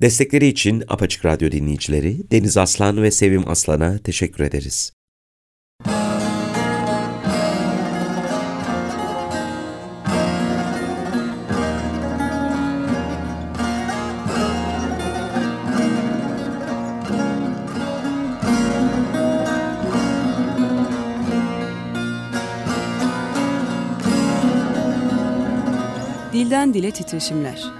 Destekleri için Apaçık Radyo dinleyicileri Deniz Aslan ve Sevim Aslan'a teşekkür ederiz. Dilden Dile Titreşimler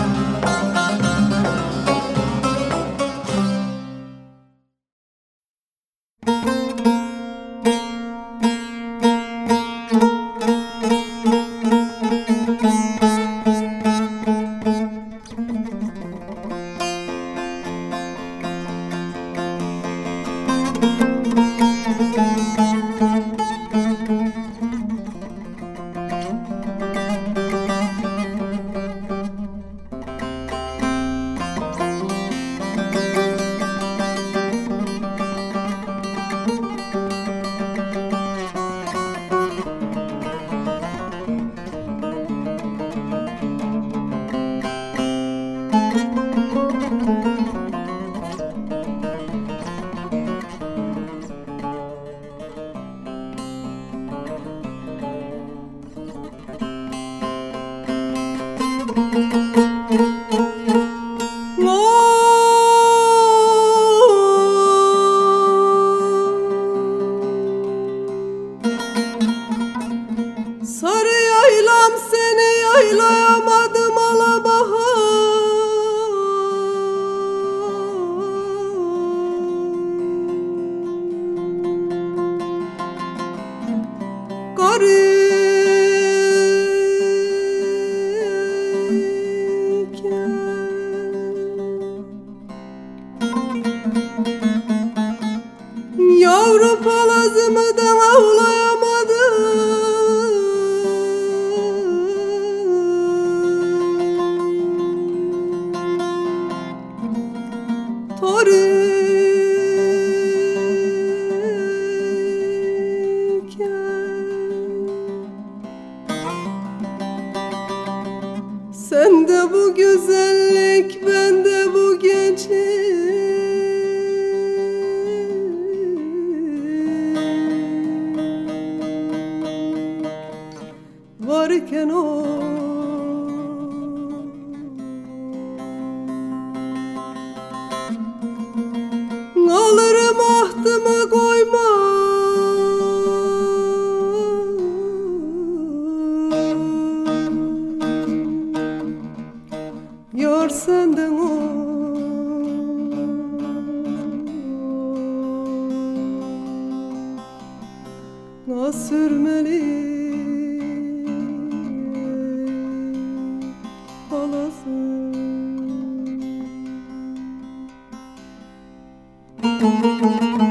Música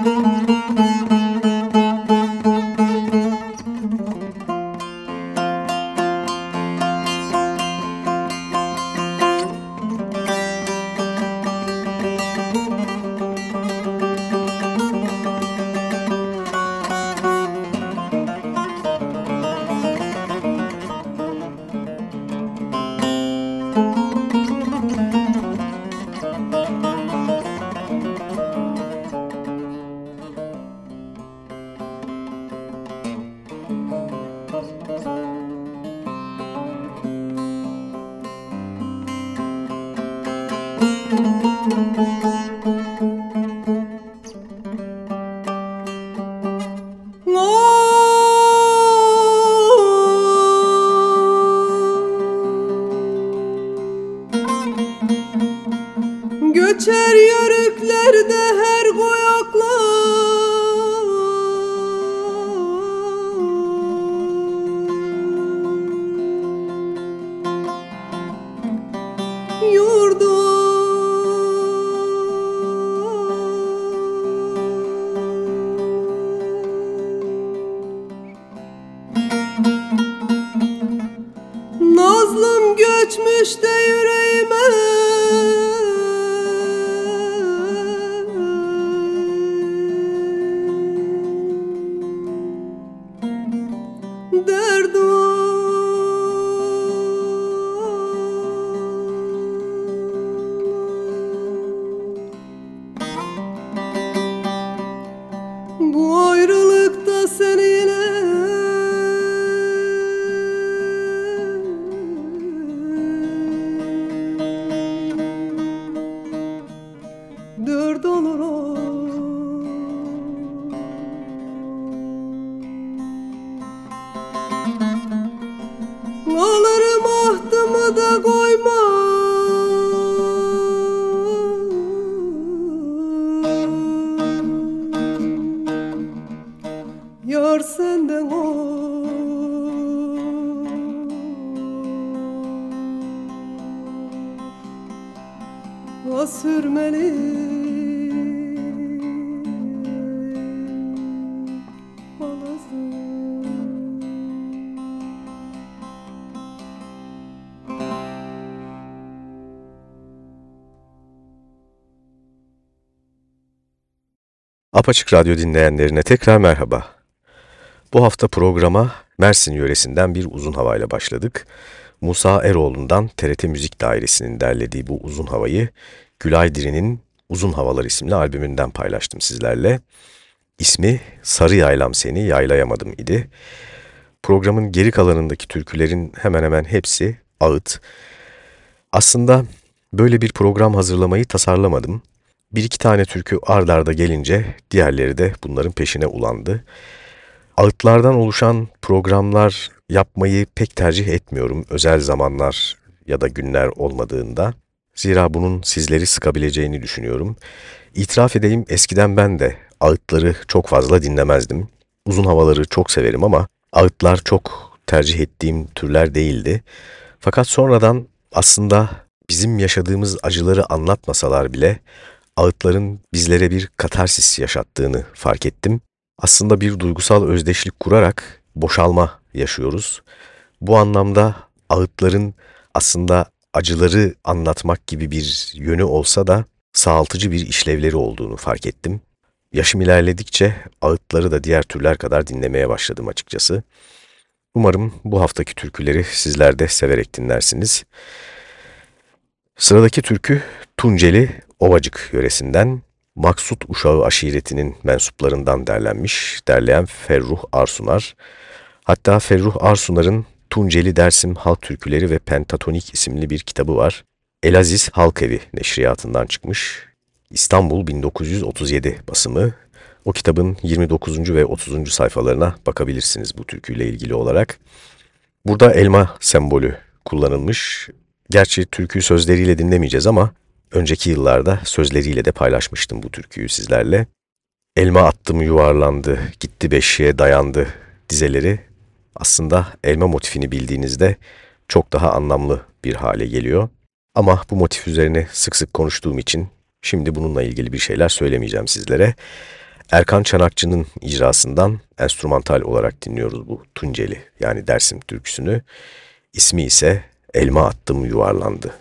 Boy. Apaçık Radyo dinleyenlerine tekrar merhaba. Bu hafta programa Mersin yöresinden bir uzun havayla başladık. Musa Eroğlu'ndan TRT Müzik Dairesi'nin derlediği bu uzun havayı Gülay Diri'nin Uzun Havalar isimli albümünden paylaştım sizlerle. İsmi Sarı Yaylam Seni Yaylayamadım idi. Programın geri kalanındaki türkülerin hemen hemen hepsi ağıt. Aslında böyle bir program hazırlamayı tasarlamadım. Bir iki tane türkü ard arda gelince diğerleri de bunların peşine ulandı. Ağıtlardan oluşan programlar yapmayı pek tercih etmiyorum özel zamanlar ya da günler olmadığında. Zira bunun sizleri sıkabileceğini düşünüyorum. İtiraf edeyim eskiden ben de ağıtları çok fazla dinlemezdim. Uzun havaları çok severim ama ağıtlar çok tercih ettiğim türler değildi. Fakat sonradan aslında bizim yaşadığımız acıları anlatmasalar bile ağıtların bizlere bir katarsis yaşattığını fark ettim. Aslında bir duygusal özdeşlik kurarak boşalma yaşıyoruz. Bu anlamda ağıtların aslında acıları anlatmak gibi bir yönü olsa da sağaltıcı bir işlevleri olduğunu fark ettim. Yaşım ilerledikçe ağıtları da diğer türler kadar dinlemeye başladım açıkçası. Umarım bu haftaki türküleri sizler de severek dinlersiniz. Sıradaki türkü Tunceli Ovacık yöresinden Maksut Uşağı aşiretinin mensuplarından derlenmiş, derleyen Ferruh Arsunar. Hatta Ferruh Arsunar'ın Tunceli Dersim Halk Türküleri ve Pentatonik isimli bir kitabı var. Elaziz Halk Evi neşriyatından çıkmış. İstanbul 1937 basımı. O kitabın 29. ve 30. sayfalarına bakabilirsiniz bu türküyle ilgili olarak. Burada elma sembolü kullanılmış. Gerçi türkü sözleriyle dinlemeyeceğiz ama önceki yıllarda sözleriyle de paylaşmıştım bu türküyü sizlerle. Elma attım yuvarlandı, gitti beşiğe dayandı dizeleri aslında elma motifini bildiğinizde çok daha anlamlı bir hale geliyor. Ama bu motif üzerine sık sık konuştuğum için şimdi bununla ilgili bir şeyler söylemeyeceğim sizlere. Erkan Çanakçı'nın icrasından enstrümantal olarak dinliyoruz bu Tunceli yani Dersim türküsünü. İsmi ise Elma Attım Yuvarlandı.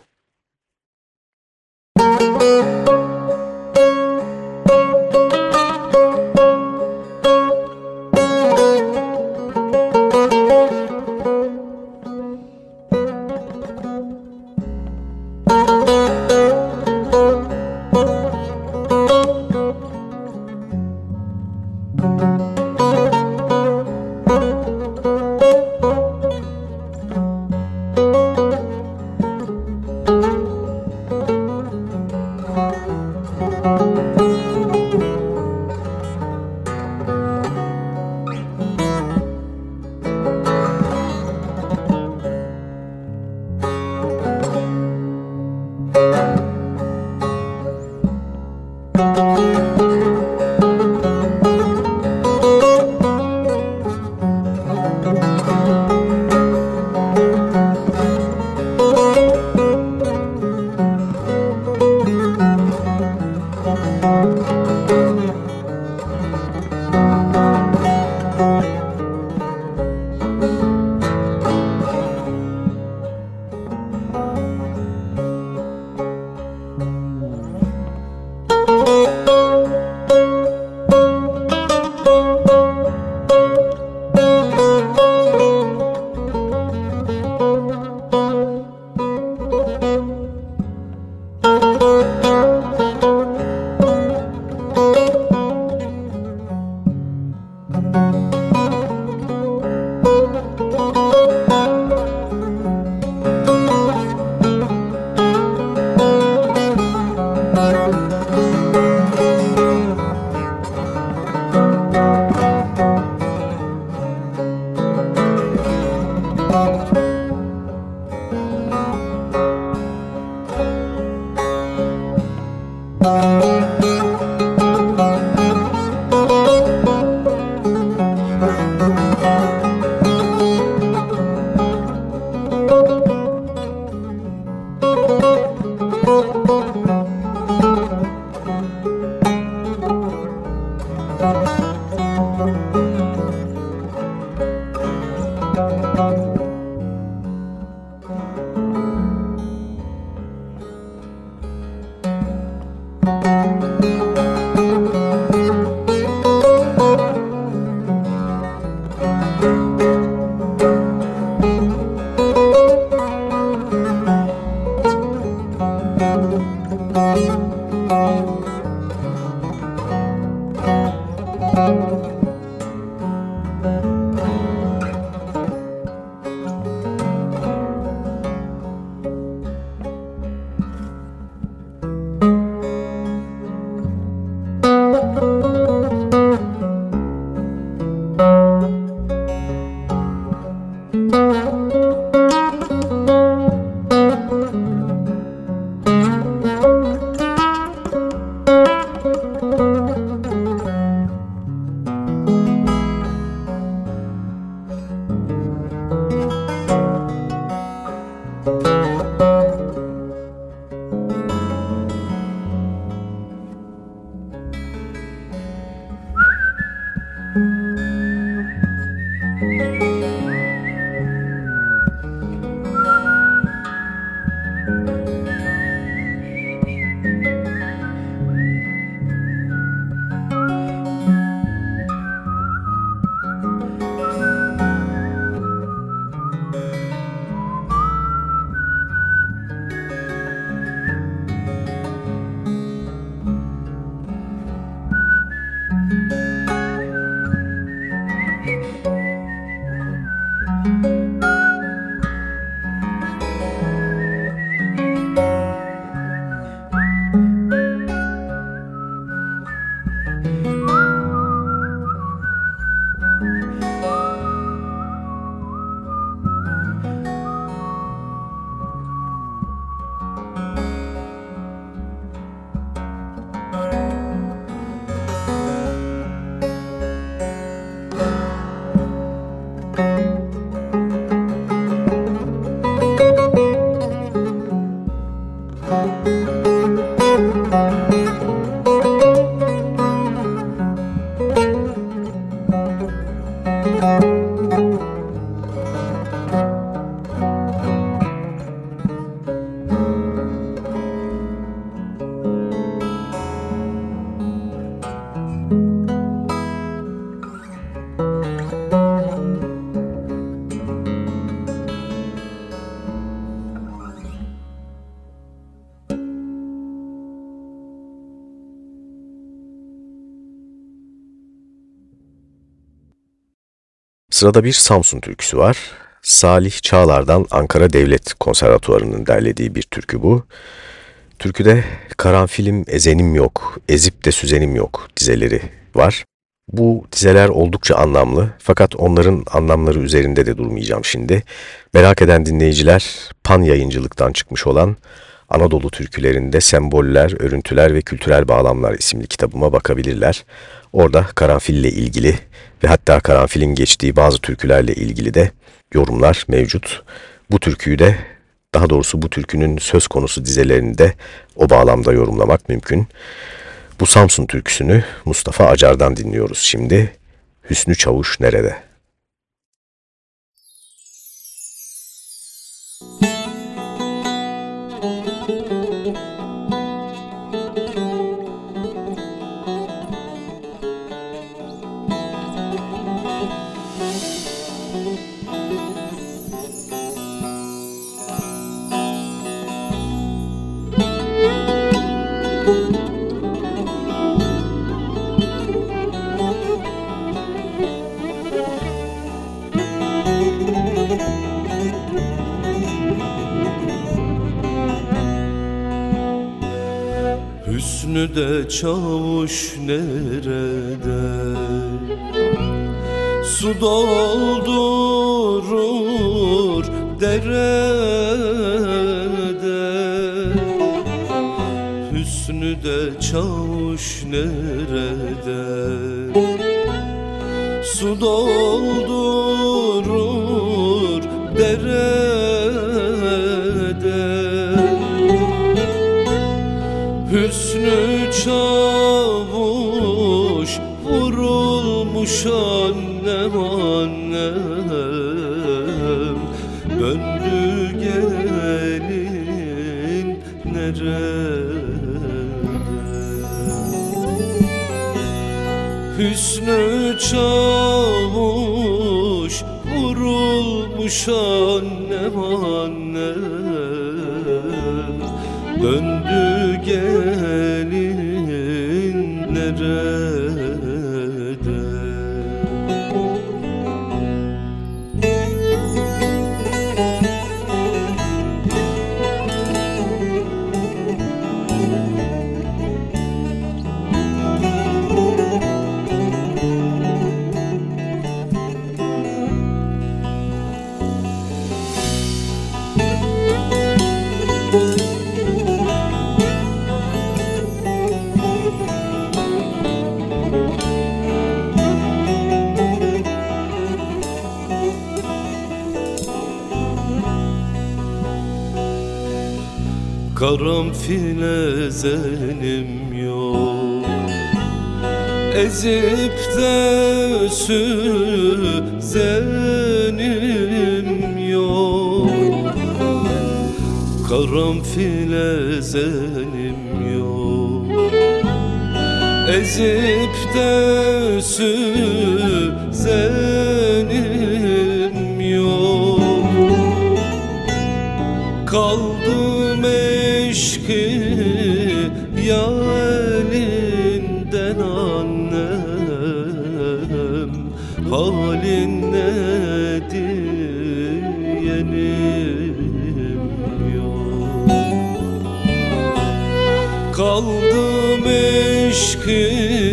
Sırada bir Samsun türküsü var. Salih Çağlar'dan Ankara Devlet Konservatuvarı'nın derlediği bir türkü bu. Türküde karanfilim ezenim yok, ezip de süzenim yok dizeleri var. Bu dizeler oldukça anlamlı fakat onların anlamları üzerinde de durmayacağım şimdi. Merak eden dinleyiciler Pan yayıncılıktan çıkmış olan Anadolu türkülerinde semboller, örüntüler ve kültürel bağlamlar isimli kitabıma bakabilirler. Orada karanfille ilgili ve hatta karanfilin geçtiği bazı türkülerle ilgili de yorumlar mevcut. Bu türküyü de daha doğrusu bu türkünün söz konusu dizelerini de o bağlamda yorumlamak mümkün. Bu Samsun türküsünü Mustafa Acar'dan dinliyoruz şimdi. Hüsnü Çavuş nerede? Hüsnü de çavuş nerede? Su doldurur derede. Hüsnü de çavuş nerede? Su doldurur derede vurulmuş annem annem. Döndü gelin nerede Hüsnü çavuş vurulmuş annem Karanfil ezenim yok. Ezip de süzenim yok. Karanfil ezenim yok. Ezip de süzenim Kaldım eşki ya elinden annem. Halin nedir yenim yok. Kaldım eşki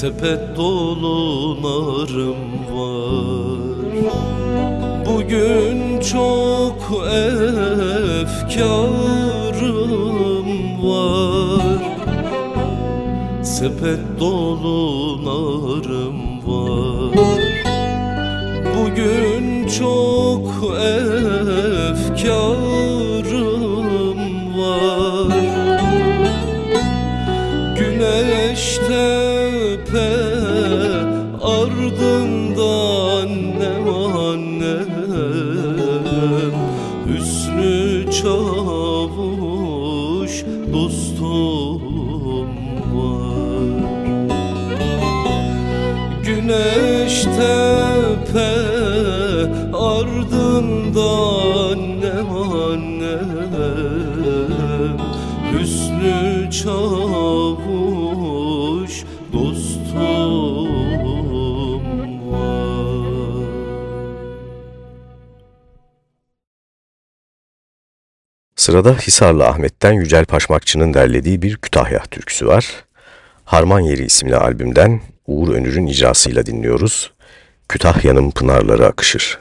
Sepet dolu narım var. Bugün çok efkarım var. Sepet dolu narım var. Bugün çok Sırada Hisarlı Ahmet'ten Yücel Paşmakçı'nın derlediği bir Kütahya türküsü var. Harman Yeri isimli albümden Uğur Önür'ün icrasıyla dinliyoruz. Kütahya'nın pınarları akışır.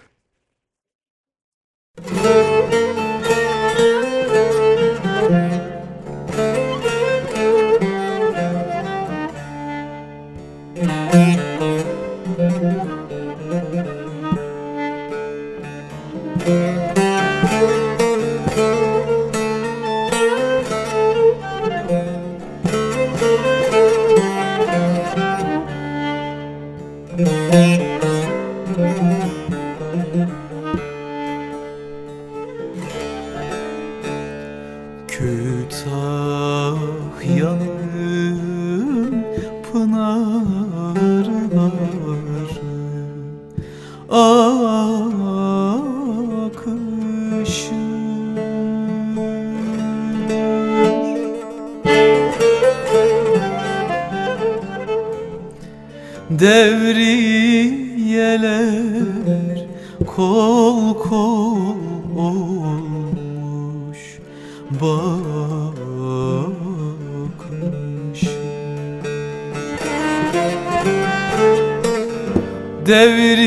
devir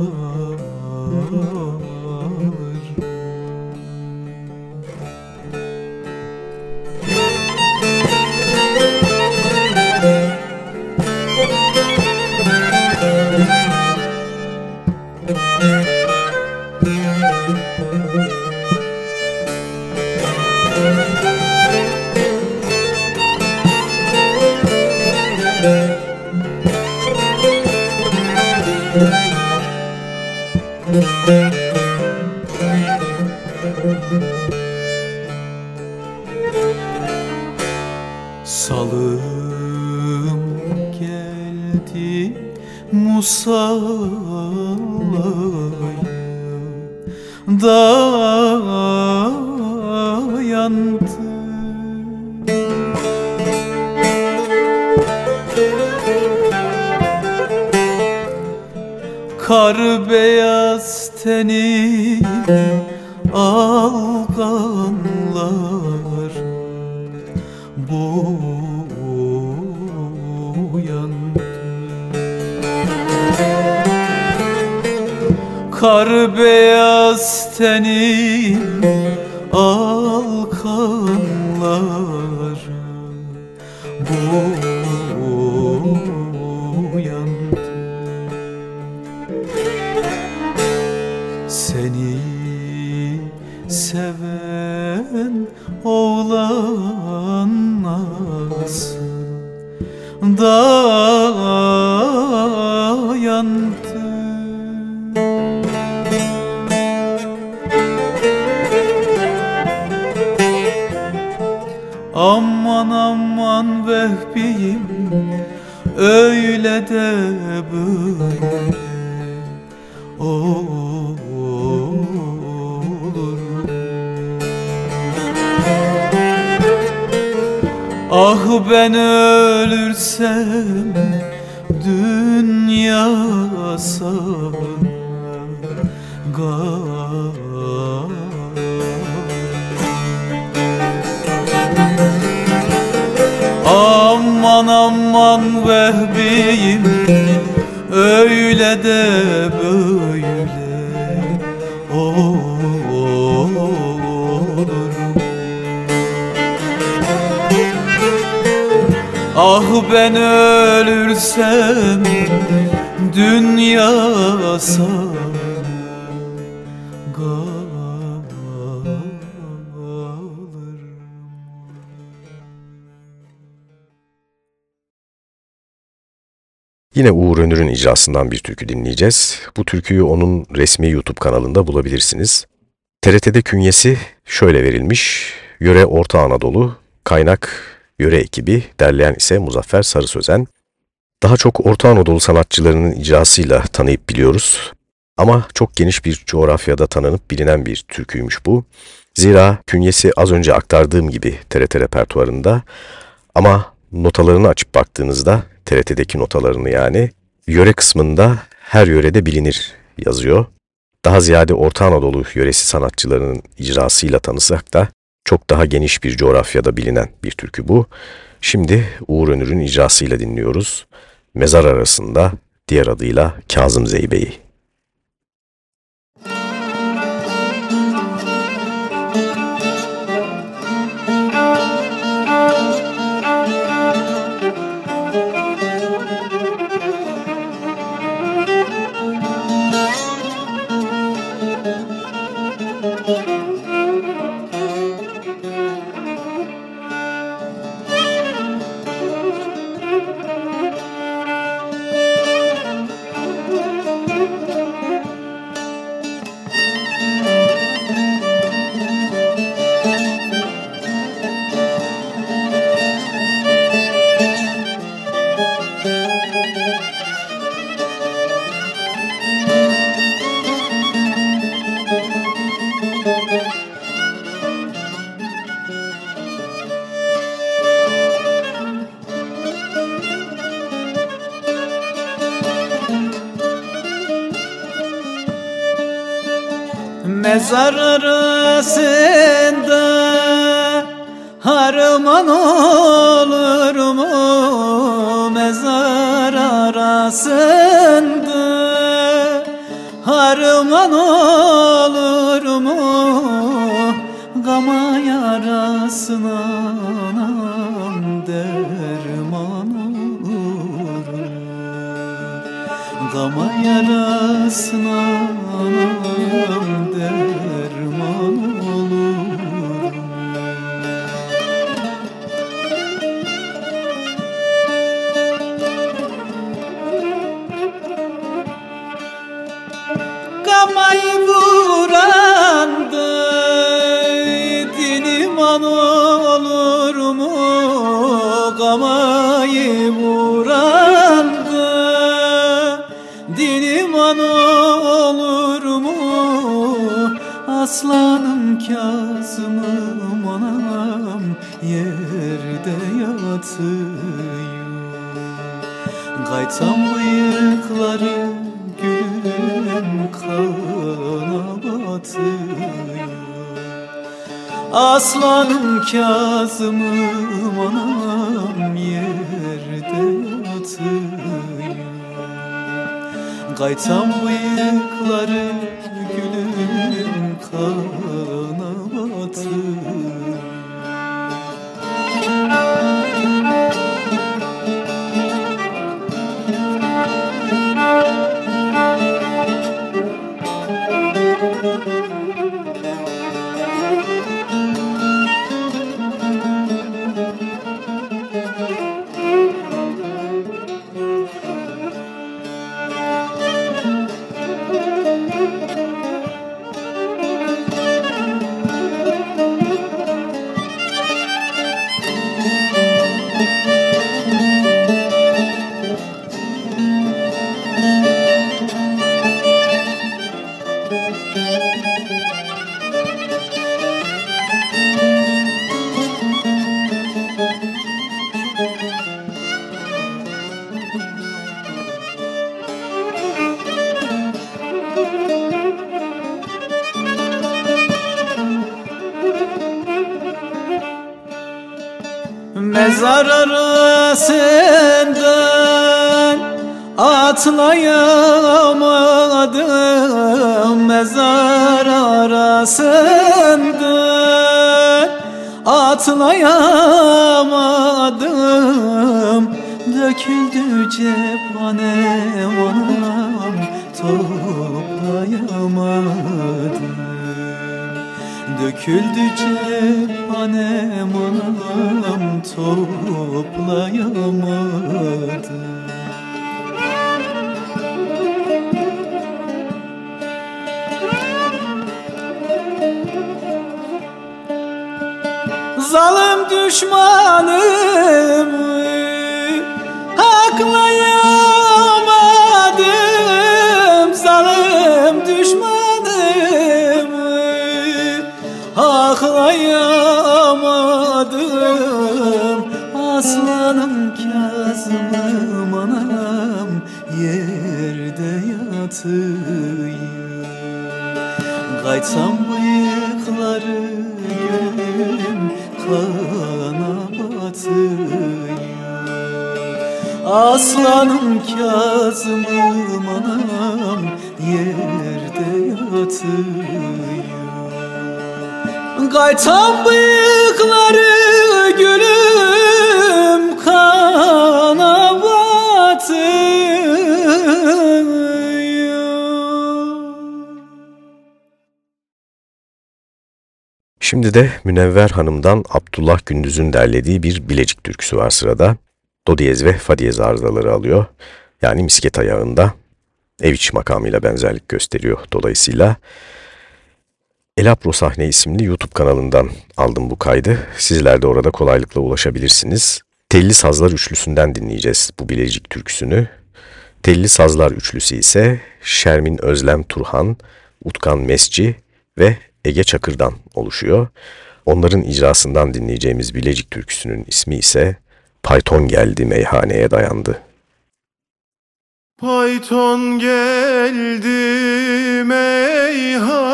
oh, oh. Rabbim öyle de böyle olur. Ah ben ölürsem dünya sana aman vehbiyim Öyle de böyle. Olurum Ah ben ölürsem dünya sağ Yine Uğur Önür'ün icrasından bir türkü dinleyeceğiz. Bu türküyü onun resmi YouTube kanalında bulabilirsiniz. TRT'de künyesi şöyle verilmiş. Yöre Orta Anadolu, kaynak yöre ekibi, derleyen ise Muzaffer Sarı Sözen. Daha çok Orta Anadolu sanatçılarının icrasıyla tanıyıp biliyoruz. Ama çok geniş bir coğrafyada tanınıp bilinen bir türküymüş bu. Zira künyesi az önce aktardığım gibi TRT repertuarında ama notalarını açıp baktığınızda TRT'deki notalarını yani yöre kısmında her yörede bilinir yazıyor. Daha ziyade Orta Anadolu yöresi sanatçılarının icrasıyla tanısak da çok daha geniş bir coğrafyada bilinen bir türkü bu. Şimdi Uğur Önür'ün icrasıyla dinliyoruz. Mezar arasında diğer adıyla Kazım Zeybe'yi. Arasında harman olur mu? Mezar arasında harman olur mu? Gama yarasına anam derman olur Gama yarasına anam arasından atlayamadım Mezar arasından. Atlayamadım Döküldü cephanem anam toplayamadım. Döküldü cephanem tanem anam toplayamadım Zalim düşmanım Kaytsam bıyıkları gülüm kana batıyor Aslanım Kazım'ım anam yerde yatıyor Kaytan bıyıkları Şimdi de Münevver Hanım'dan Abdullah Gündüz'ün derlediği bir Bilecik türküsü var sırada. Do diyez ve fa diyez arızaları alıyor. Yani misket ayağında ev iç makamıyla benzerlik gösteriyor dolayısıyla. Elapro Sahne isimli YouTube kanalından aldım bu kaydı. Sizler de orada kolaylıkla ulaşabilirsiniz. Telli Sazlar Üçlüsü'nden dinleyeceğiz bu Bilecik türküsünü. Telli Sazlar Üçlüsü ise Şermin Özlem Turhan, Utkan Mesci ve Ege Çakır'dan oluşuyor. Onların icrasından dinleyeceğimiz Bilecik türküsünün ismi ise Payton geldi meyhaneye dayandı. Payton geldi meyhaneye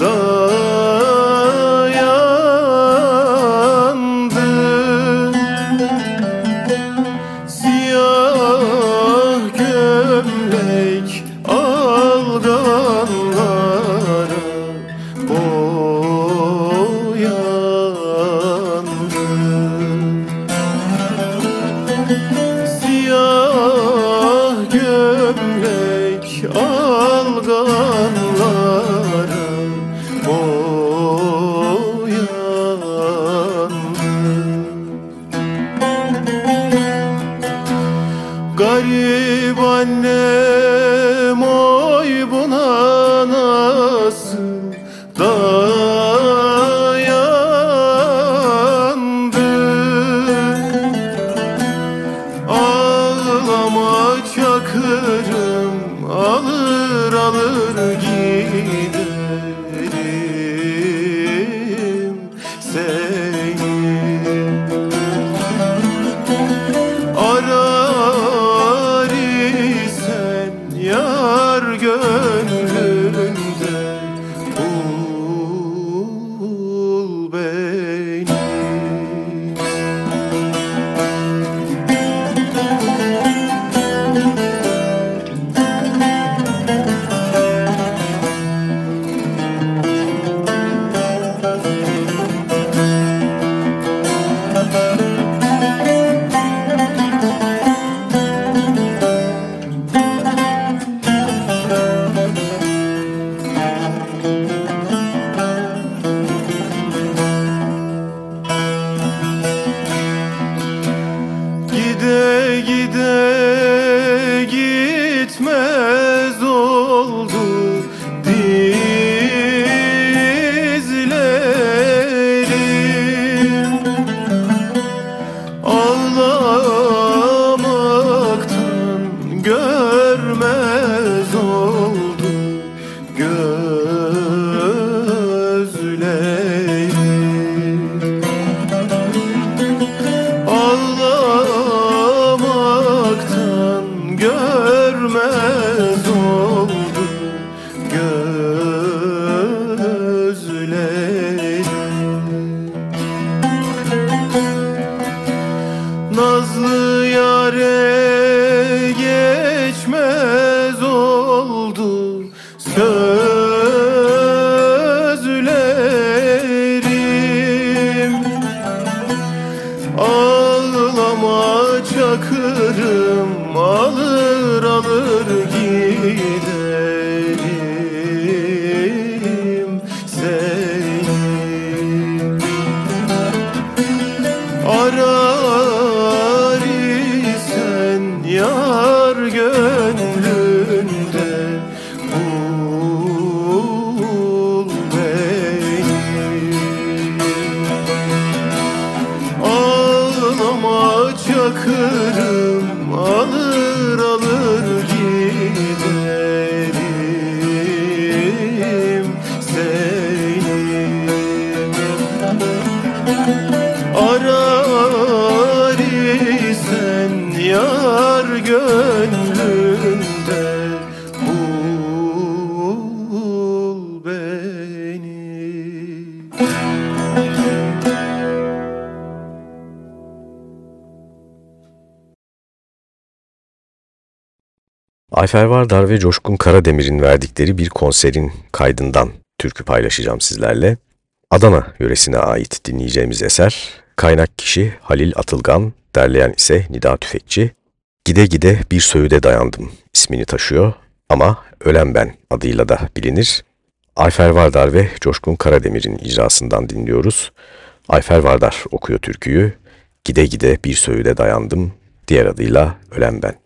dayandı Nazlı yâre Ayfer Vardar ve Coşkun Karademir'in verdikleri bir konserin kaydından türkü paylaşacağım sizlerle. Adana yöresine ait dinleyeceğimiz eser, kaynak kişi Halil Atılgan, derleyen ise Nida Tüfekçi. Gide gide bir söğüde dayandım ismini taşıyor ama Ölen Ben adıyla da bilinir. Ayfer Vardar ve Coşkun Karademir'in icrasından dinliyoruz. Ayfer Vardar okuyor türküyü. Gide gide bir söğüde dayandım, diğer adıyla Ölen Ben.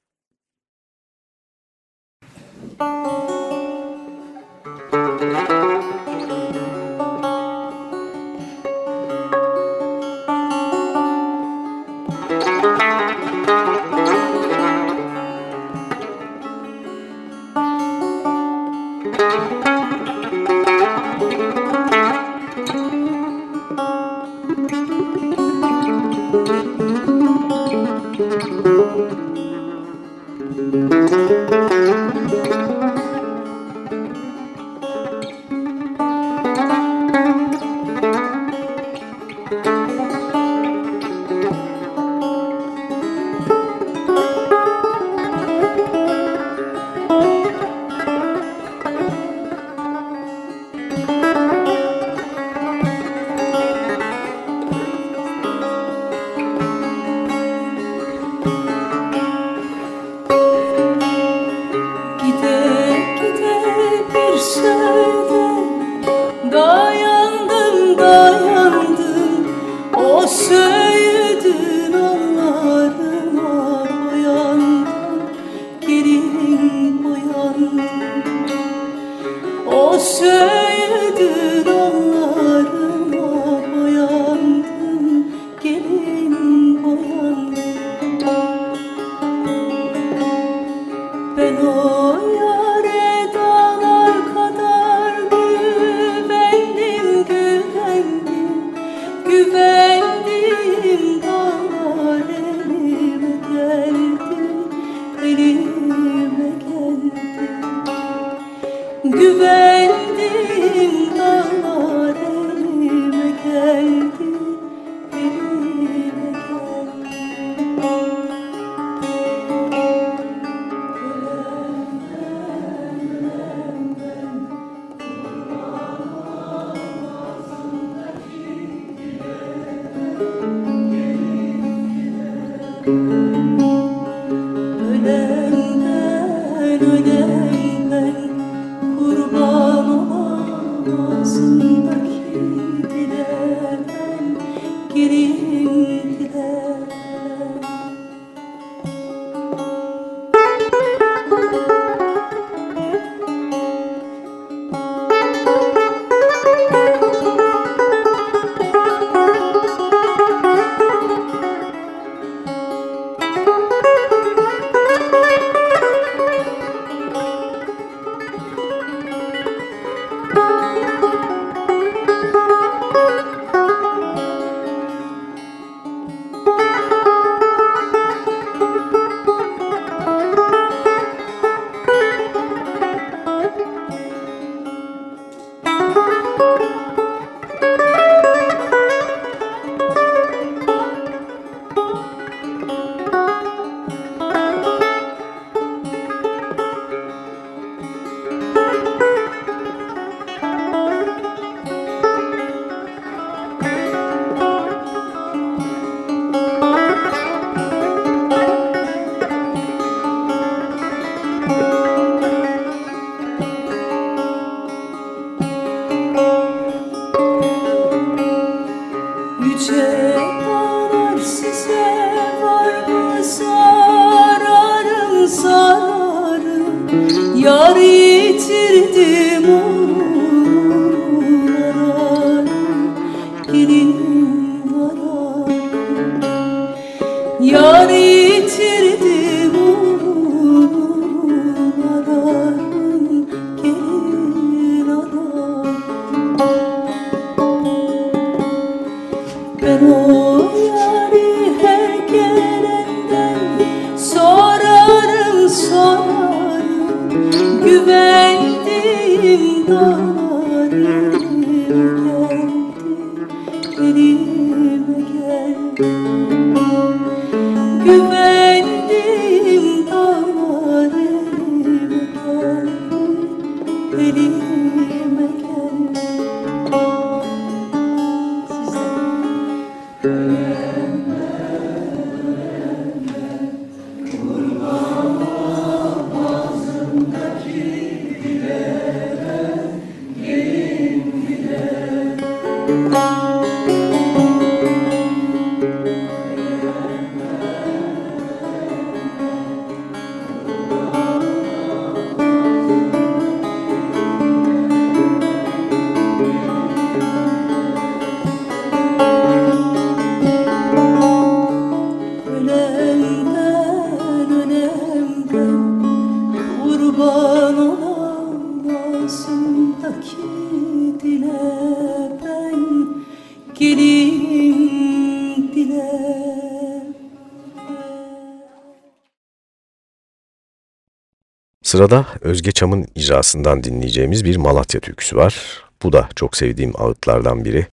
Sırada Özge Çam'ın icrasından dinleyeceğimiz bir Malatya türküsü var. Bu da çok sevdiğim ağıtlardan biri.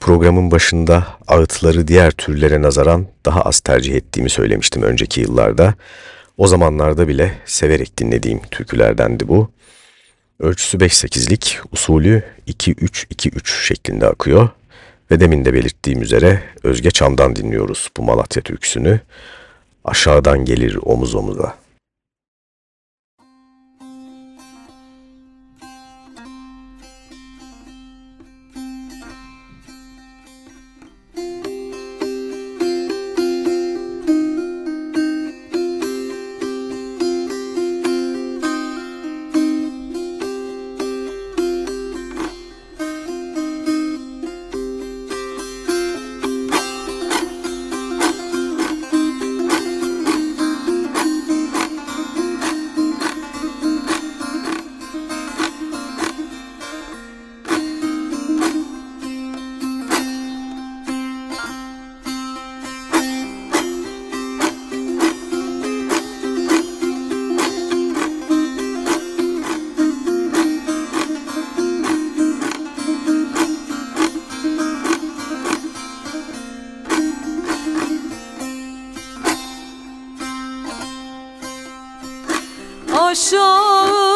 Programın başında ağıtları diğer türlere nazaran daha az tercih ettiğimi söylemiştim önceki yıllarda. O zamanlarda bile severek dinlediğim türkülerdendi bu. Ölçüsü 5-8'lik, usulü 2-3-2-3 şeklinde akıyor. Ve demin de belirttiğim üzere Özge Çam'dan dinliyoruz bu Malatya türküsünü. Aşağıdan gelir omuz omuza. Aşağıdan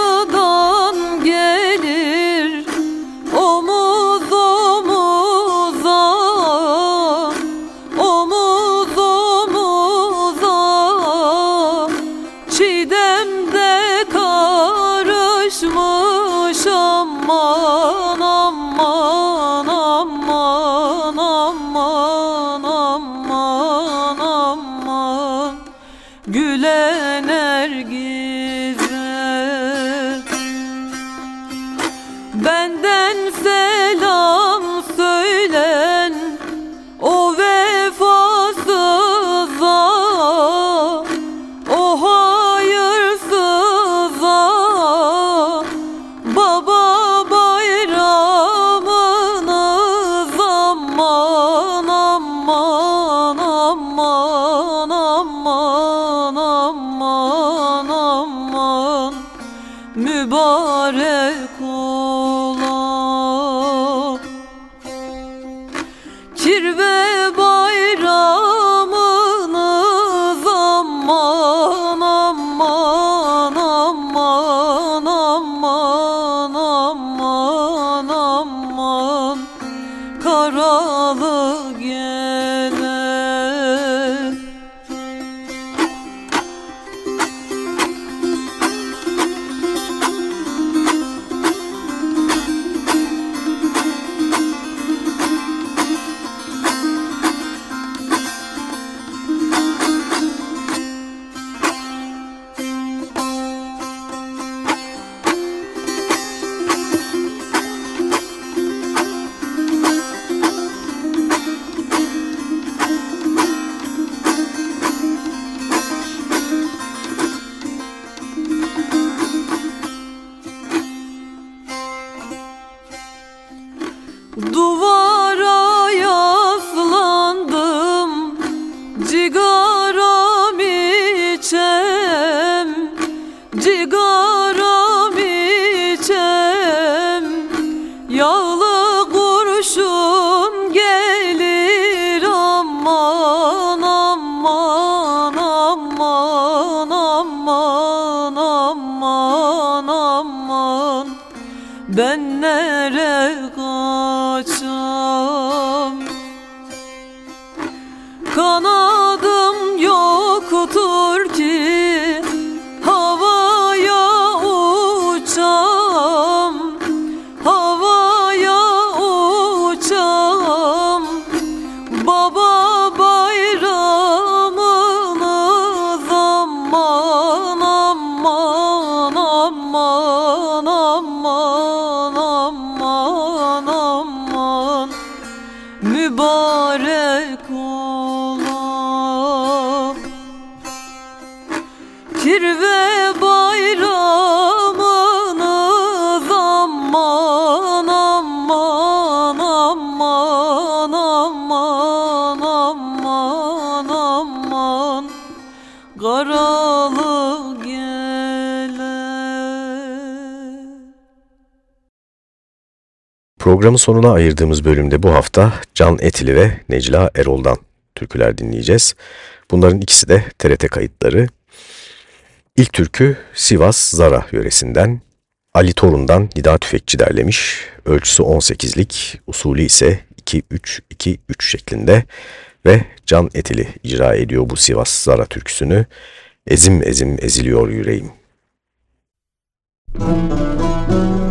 Programı sonuna ayırdığımız bölümde bu hafta Can Etili ve Necla Erol'dan türküler dinleyeceğiz. Bunların ikisi de TRT kayıtları. İlk türkü Sivas Zara yöresinden Ali Torun'dan Nida Tüfekçi derlemiş. Ölçüsü 18'lik, usulü ise 2-3-2-3 şeklinde ve Can Etili icra ediyor bu Sivas Zara türküsünü. Ezim ezim eziliyor yüreğim. Müzik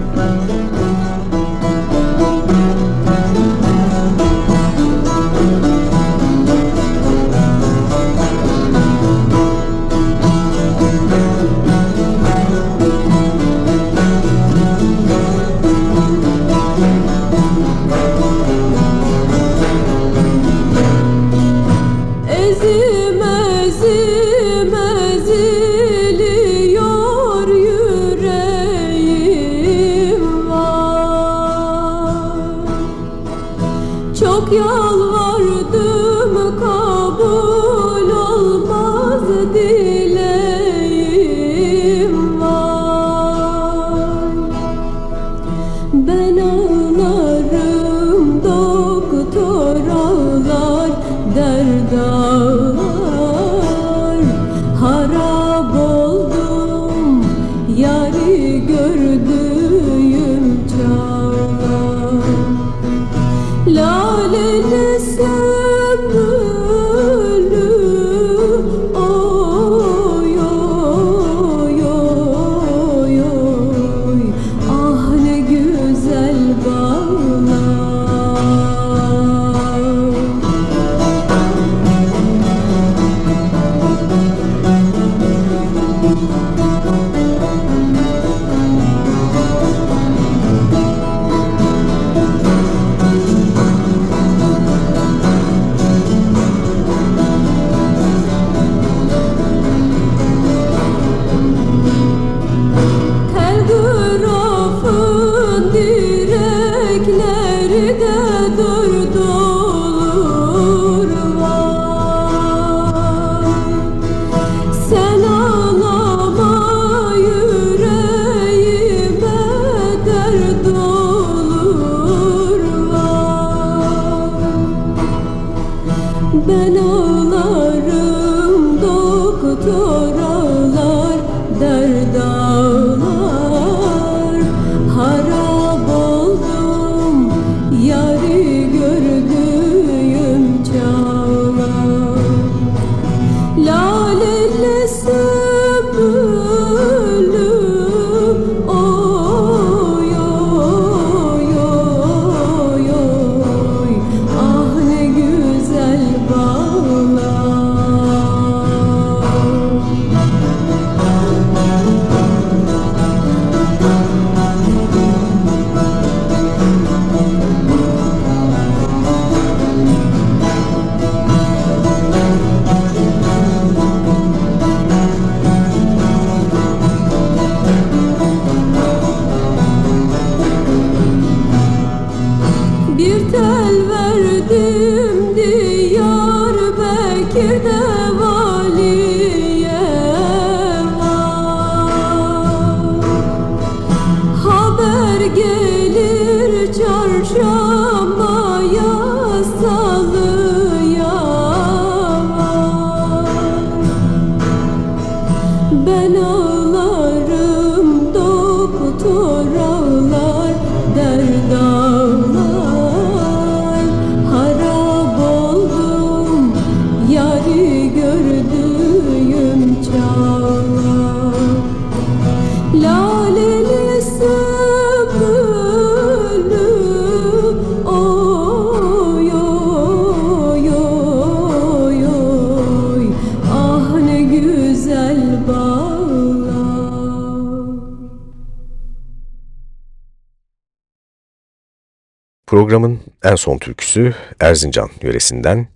Programın en son türküsü Erzincan yöresinden.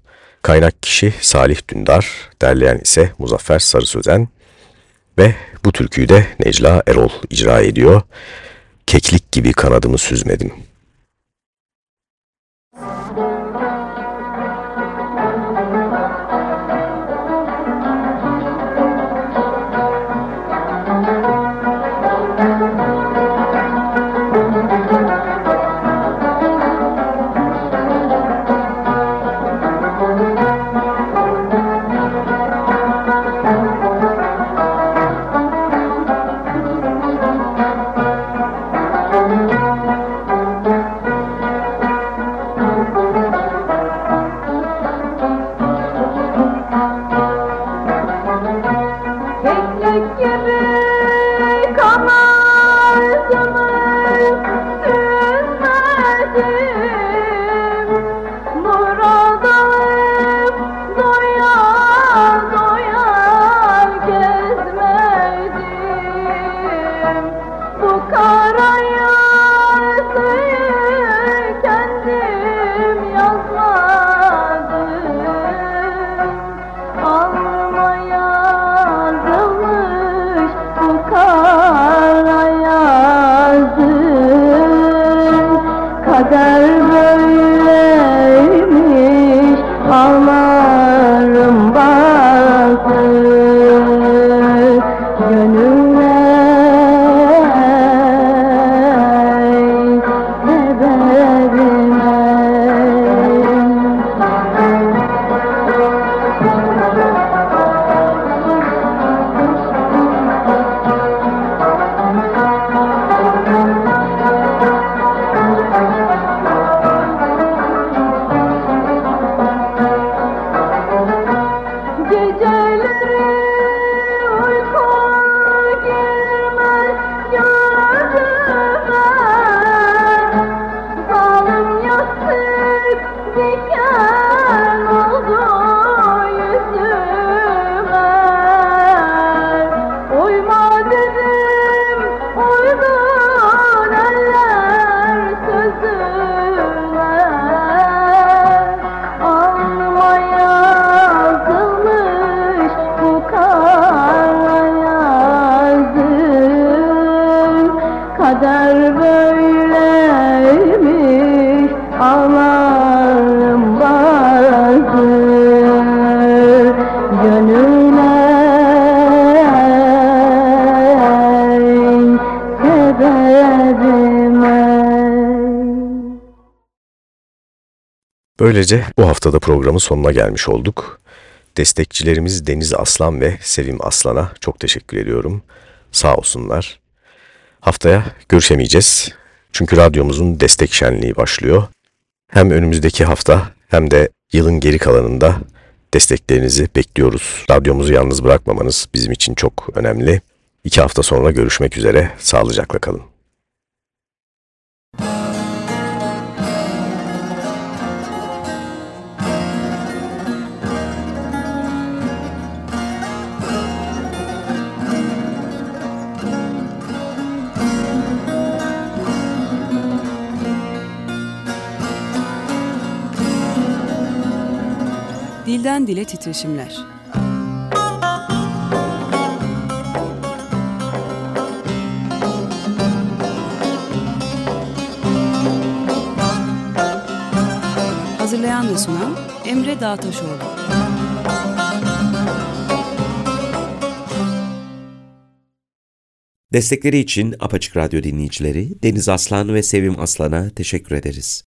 Kaynak kişi Salih Dündar, derleyen ise Muzaffer Sarı Sözen ve bu türküyü de Necla Erol icra ediyor. Keklik gibi kanadımı süzmedim. Böylece bu haftada programın sonuna gelmiş olduk. Destekçilerimiz Deniz Aslan ve Sevim Aslan'a çok teşekkür ediyorum. Sağ olsunlar. Haftaya görüşemeyeceğiz. Çünkü radyomuzun destek şenliği başlıyor. Hem önümüzdeki hafta hem de yılın geri kalanında desteklerinizi bekliyoruz. Radyomuzu yalnız bırakmamanız bizim için çok önemli. İki hafta sonra görüşmek üzere. Sağlıcakla kalın. Dilden dile titreşimler. Hazırlayan ve sunan Emre Dağtaşoğlu. Destekleri için Apaçık Radyo dinleyicileri Deniz Aslan ve Sevim Aslan'a teşekkür ederiz.